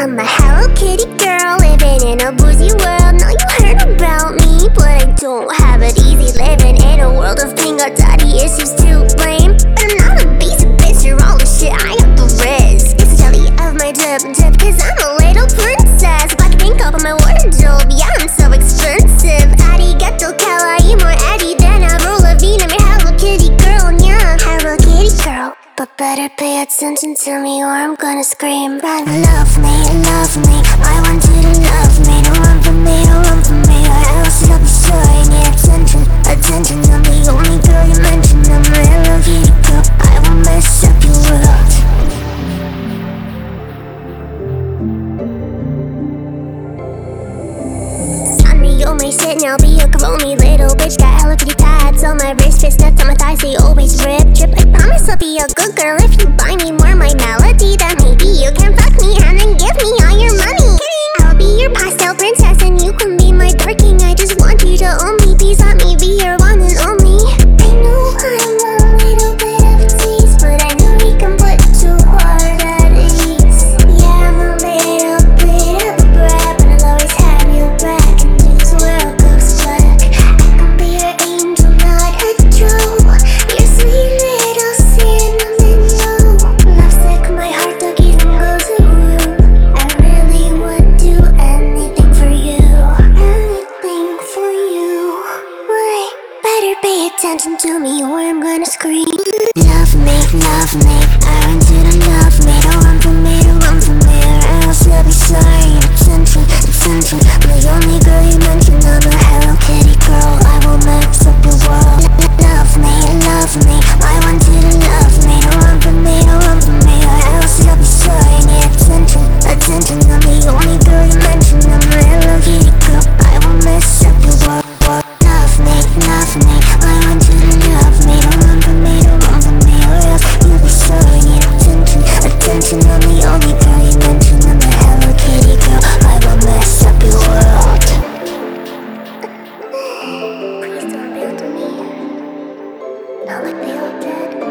I'm a Hello Kitty girl living in a boozy world. Now you heard about me, but I don't have it easy living in a world of pink, our daddy issues to blame. But I'm not a basic bitch, you're all the shit I got the risk. It's the jelly of my dip dip, cause I'm a little princess. Black pink up on my wardrobe, yeah, I'm so expensive. Addy, the to Kala, you more Addy than Avril Lavigne. I'm your Hello Kitty girl, yeah, Hello Kitty girl. But better pay attention to me or I'm gonna scream. Run, love me love me. I want you to love me. Don't run from me, don't run from me. Or else you'll be sure you attention Attention, I'm the only oh, girl you mention I'm a hello kitty girl I will mess up your world. I'm the only sitting, I'll be a crony little bitch. Got hello kitty tats on my wrist. Fist nuts on my thighs, they always drip, Drip, I promise I'll be a good girl If you buy me more, my mouth. me or I'm gonna scream. Love me, love me, I want you to love me Please don't build me. I'll be all dead.